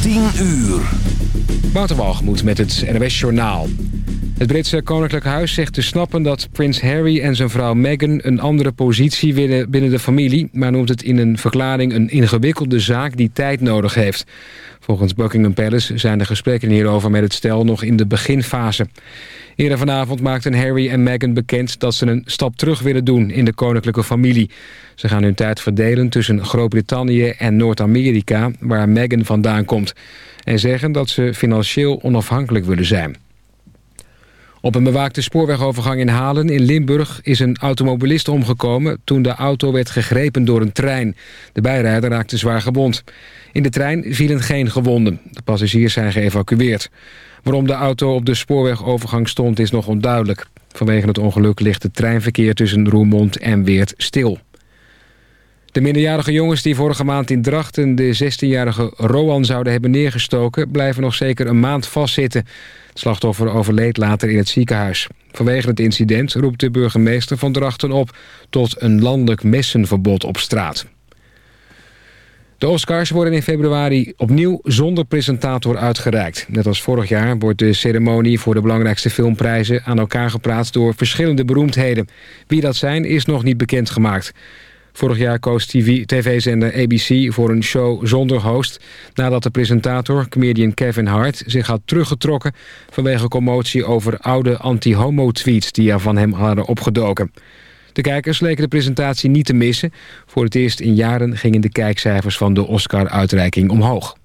10 uur. Wouter met het NWS Journaal. Het Britse Koninklijk Huis zegt te snappen dat prins Harry en zijn vrouw Meghan... een andere positie willen binnen de familie... maar noemt het in een verklaring een ingewikkelde zaak die tijd nodig heeft. Volgens Buckingham Palace zijn de gesprekken hierover met het stel nog in de beginfase. Eerder vanavond maakten Harry en Meghan bekend dat ze een stap terug willen doen in de koninklijke familie. Ze gaan hun tijd verdelen tussen Groot-Brittannië en Noord-Amerika, waar Meghan vandaan komt. En zeggen dat ze financieel onafhankelijk willen zijn. Op een bewaakte spoorwegovergang in Halen in Limburg is een automobilist omgekomen toen de auto werd gegrepen door een trein. De bijrijder raakte zwaar gewond. In de trein vielen geen gewonden. De passagiers zijn geëvacueerd. Waarom de auto op de spoorwegovergang stond is nog onduidelijk. Vanwege het ongeluk ligt het treinverkeer tussen Roermond en Weert stil. De minderjarige jongens die vorige maand in Drachten de 16-jarige Roan zouden hebben neergestoken... blijven nog zeker een maand vastzitten. Het slachtoffer overleed later in het ziekenhuis. Vanwege het incident roept de burgemeester van Drachten op... tot een landelijk messenverbod op straat. De Oscars worden in februari opnieuw zonder presentator uitgereikt. Net als vorig jaar wordt de ceremonie voor de belangrijkste filmprijzen... aan elkaar gepraat door verschillende beroemdheden. Wie dat zijn is nog niet bekendgemaakt. Vorig jaar koos tv-zender ABC voor een show zonder host... nadat de presentator, comedian Kevin Hart, zich had teruggetrokken... vanwege commotie over oude anti-homo-tweets die er van hem hadden opgedoken. De kijkers leken de presentatie niet te missen. Voor het eerst in jaren gingen de kijkcijfers van de Oscar-uitreiking omhoog.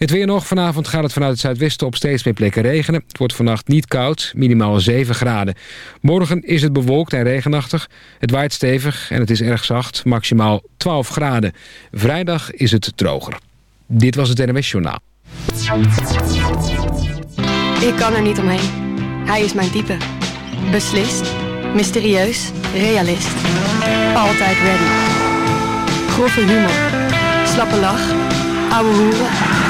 Het weer nog. Vanavond gaat het vanuit het zuidwesten op steeds meer plekken regenen. Het wordt vannacht niet koud, minimaal 7 graden. Morgen is het bewolkt en regenachtig. Het waait stevig en het is erg zacht, maximaal 12 graden. Vrijdag is het droger. Dit was het NMS Journaal. Ik kan er niet omheen. Hij is mijn type. Beslist, mysterieus, realist. Altijd ready. Grove humor. Slappe lach. Ouwe hoeren.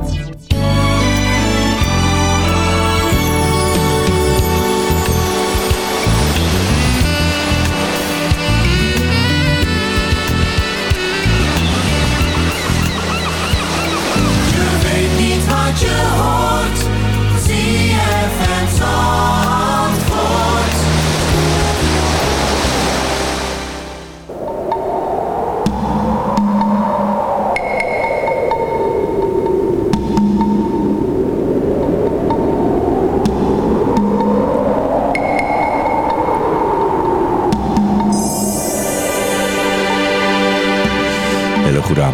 your